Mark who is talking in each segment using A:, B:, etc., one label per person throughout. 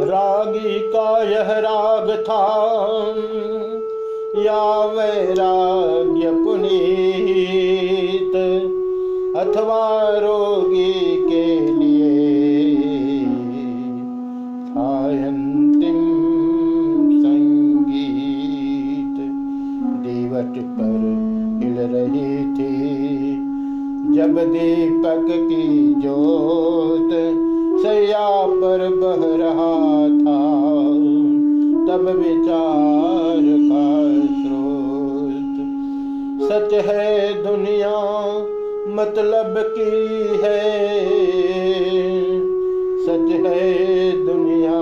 A: रागी का यह राग था। या वैराग्य पुनीत, अथवा रोगी के लिए अंतिम संगीत। दीवट पर हिल रही थी जब दीपक की जोत सैया पर बह रहा था, तब विचार का स्रोत। सच है दुनिया मतलब की है? सच है दुनिया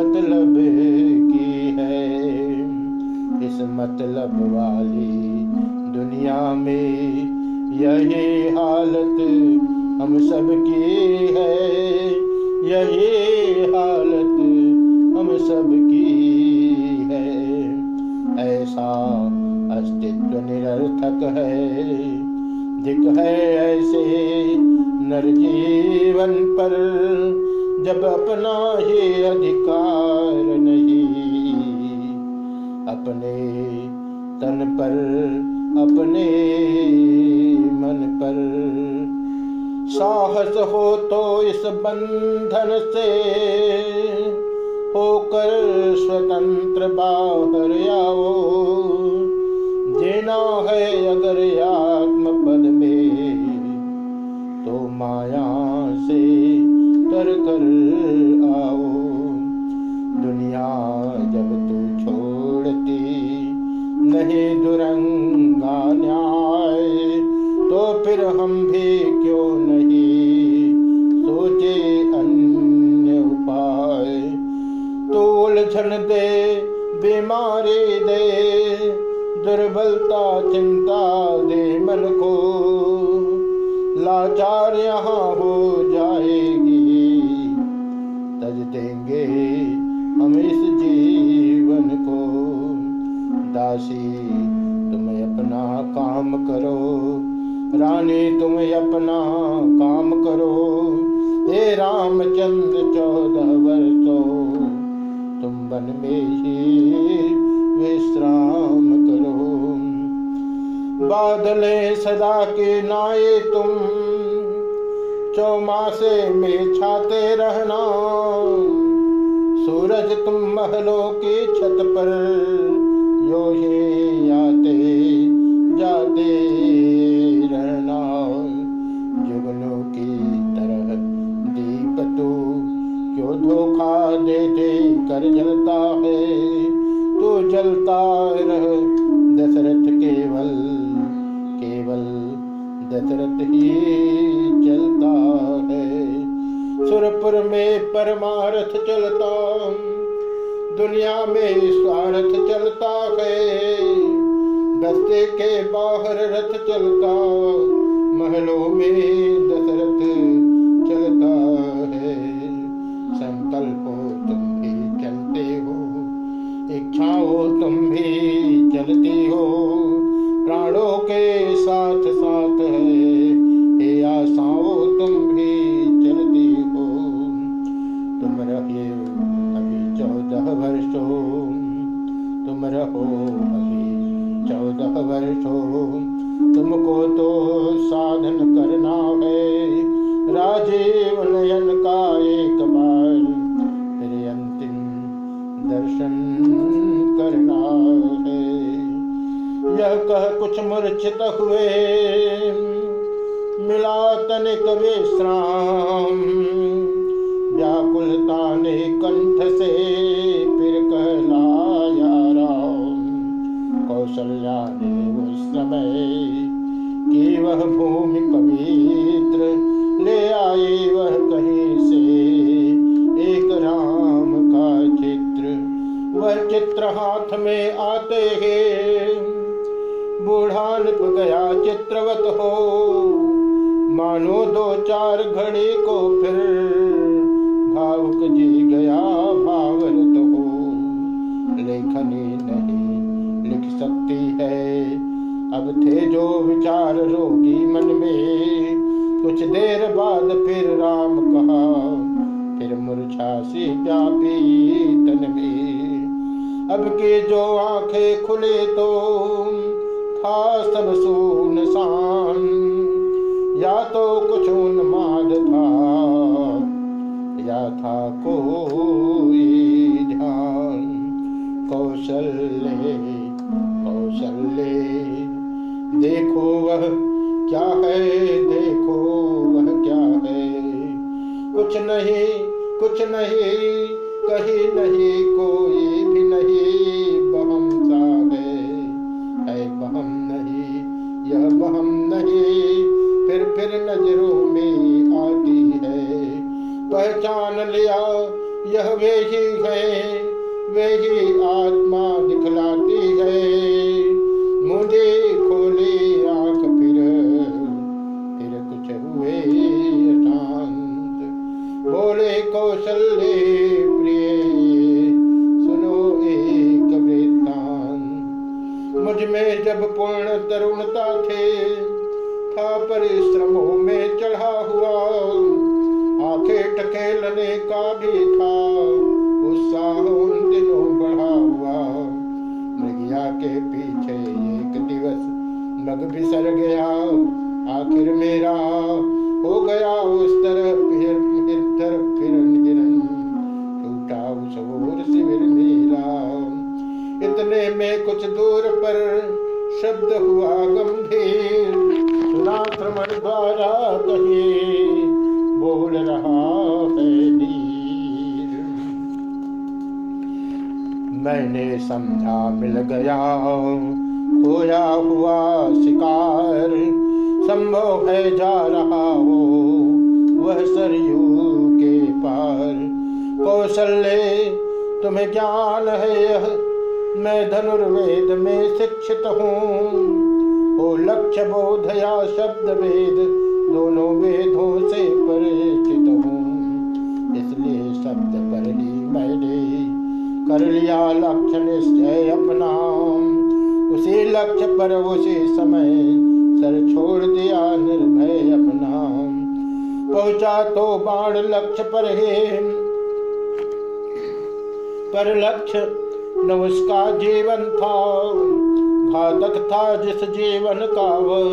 A: मतलब की है? इस मतलब वाली दुनिया में यही हालत हम सब की है, यही हालत हम सब की है। ऐसा अस्तित्व निरर्थक है, दिख है ऐसे नर जीवन पर, जब अपना ही अधिकार नहीं, अपने तन पर, अपने मन पर। साहस हो तो इस बंधन से होकर स्वतंत्र बाहर आओ। जीना है अगर आत्म पद में तो माया से तर कर आओ। दुनिया जब बीमारी दे, दुर्बलता, चिंता दे मन को। लाचार यहाँ हो जाएगी, तज देंगे हम इस जीवन को। दासी तुम अपना काम करो, रानी तुम अपना काम करो। हे रामचंद्र चौदह वर्षों तुम वन में ही विश्राम करो। बादले सदा के नाये तुम, चौमासे में छाते रहना। सूरज तुम महलों की छत पर, यो ही आते जाते। जलता है, तू जलता रह। दशरथ केवल केवल दशरथ ही चलता है। सुरपुर में परमारथ चलता दुनिया में स्वार्थ चलता है। बस्ते के बाहर रथ चलता महलों में तनिक विश्राम व्याकुलता ने कंठ से फिर कहलाया राम। कौशल्या ने उस समय कि वह भूमि पवित्र ले आई। वह कहीं से एक राम का चित्र वह चित्र हाथ में आते हैं। बूढ़ा बूढ़ान गया चित्रवत हो चार घड़े को फिर भावुक जी गया भावर तो लेखनी नहीं लिख सकती है। अब थे जो विचार रोगी मन में, कुछ देर बाद फिर राम कहा, फिर मुरछा से व्यापी तन में। अब के जो आँखें खुले तो था सब सुन शान या तो कुछ उन्मा कुछ नहीं कुछ नहीं कहीं नहीं कोई का भी था, उत्साह उन दिनों बढ़ा हुआ। मृगिया के पीछे एक दिवस मग बिसर गया, आखिर मेरा हो गया उस तरफ़ फिर फिर तरफ़ फिर हिरन टूटा उस ओर शिविर मेरा। इतने में कुछ दूर पर शब्द हुआ गंभीर। सुना श्रमण द्वारा कहे, बोल रहा मैंने समझा मिल गया। खोया हुआ शिकार संभव है जा रहा हो, वह सरयू के पार। कौशल्य, तुम्हें ज्ञान है यह, मैं धनुर्वेद में शिक्षित हूँ। ओ लक्ष्य बोध या शब्द वेद, दोनों वेदों से परिचित हूँ। इसलिए शब्द पर ही मैंने कर लिया लक्ष्य निश्चय अपना। उसी लक्ष्य पर, उसी समय सर छोड़ दिया निर्भय अपना। पहुँचा तो बाण लक्ष्य पर ही। पर लक्ष्य न उसका जीवन था, घातक था जिस जीवन का वह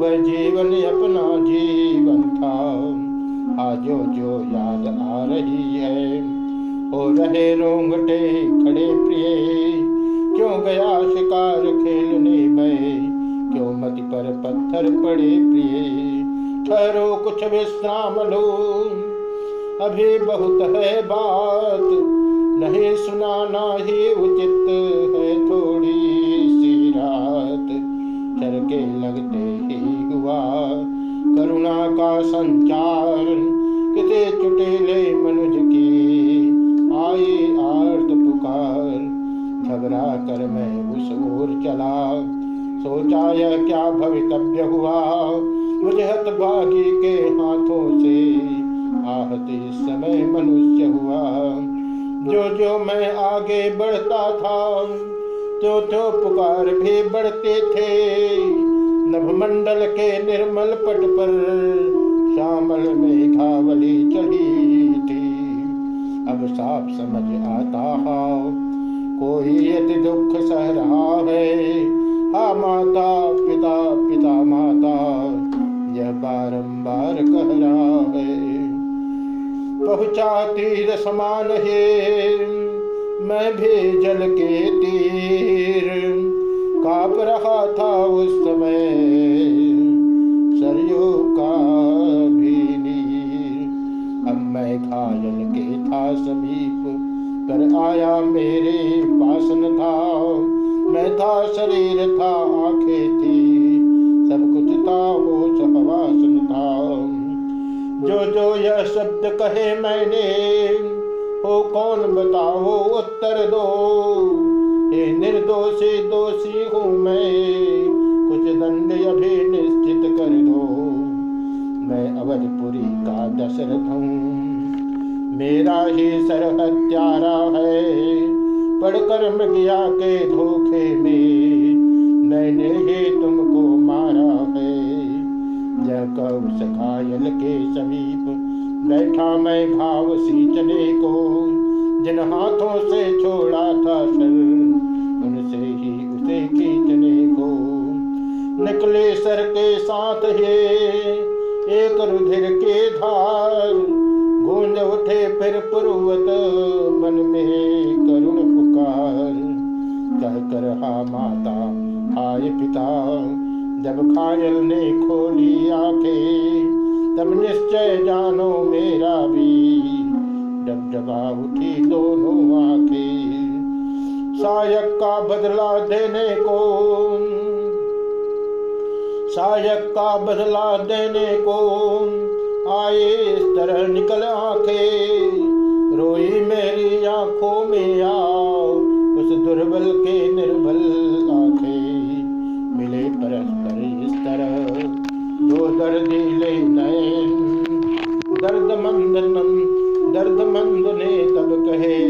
A: वह जीवन अपना जीवन था। आज जो जो याद आ रही है। हो रहे रोंगटे खड़े प्रिय। क्यों गया शिकार खेलने में? क्यों मत पर पत्थर पड़े प्रिय? ठहरो कुछ विश्राम लो। अभी बहुत है बात, नहीं सुनाना ही उचित है थोड़ी सी रात। चरके लगते ही हुआ करुणा का संचार। कर मैं उस ओर चला। सोचा यह क्या भवितव्य हुआ? मुझे हतभागी के हाथों से आहत इस समय मनुष्य हुआ। जो जो मैं आगे बढ़ता था तो तो पुकार भी बढ़ते थे। नभमंडल के निर्मल पट पर श्यामल में घावली चढ़ी थी। अब साफ़ समझ आता है कोई अति दुख सह रहा है हा माता पिता पिता माता, यह बारंबार कह रहा है पहुँचा तीर समान है मैं भी जल के तीर, काप रहा था उस समय, सरयू का भी नीर। अब मैं घायल के था समीप कर आया मेरे पास न था, मैं था शरीर था, आँखें थी, सब कुछ था, होश हवासन था। जो जो यह शब्द कहे मैंने हो कौन बताओ उत्तर दो? हे निर्दोषी, दोषी हूँ मैं, कुछ दंड अभी निश्चित कर दो। मैं अवधपुरी का दशरथ हूँ, मेरा ही सर हत्यारा है। पढ़कर मृगिया के धोखे में, मैंने ही तुमको मारा है। यह कब घायल के समीप बैठा मैं भाव सींचने को, जिन हाथों से छोड़ा था सर, उनसे ही उसे खींचने को। निकले सर के साथ ये एक रुधिर के धार, गूंज उठे फिर पुरवत मन में। कर हा माता, हाय पिता। जब घायल ने खोली आँखें, तब निश्चय जानो मेरा भी। डब डबा उठी दोनों आँखें सायक का बदला देने को। सायक का बदला देने को, आए इस तरह निकल आँखें। निर्बल के निर्बल आखे मिले परस्पर इस तरह। दो दर्द ले नयन, दर्द मंद दर्द मंद ने तब कहे।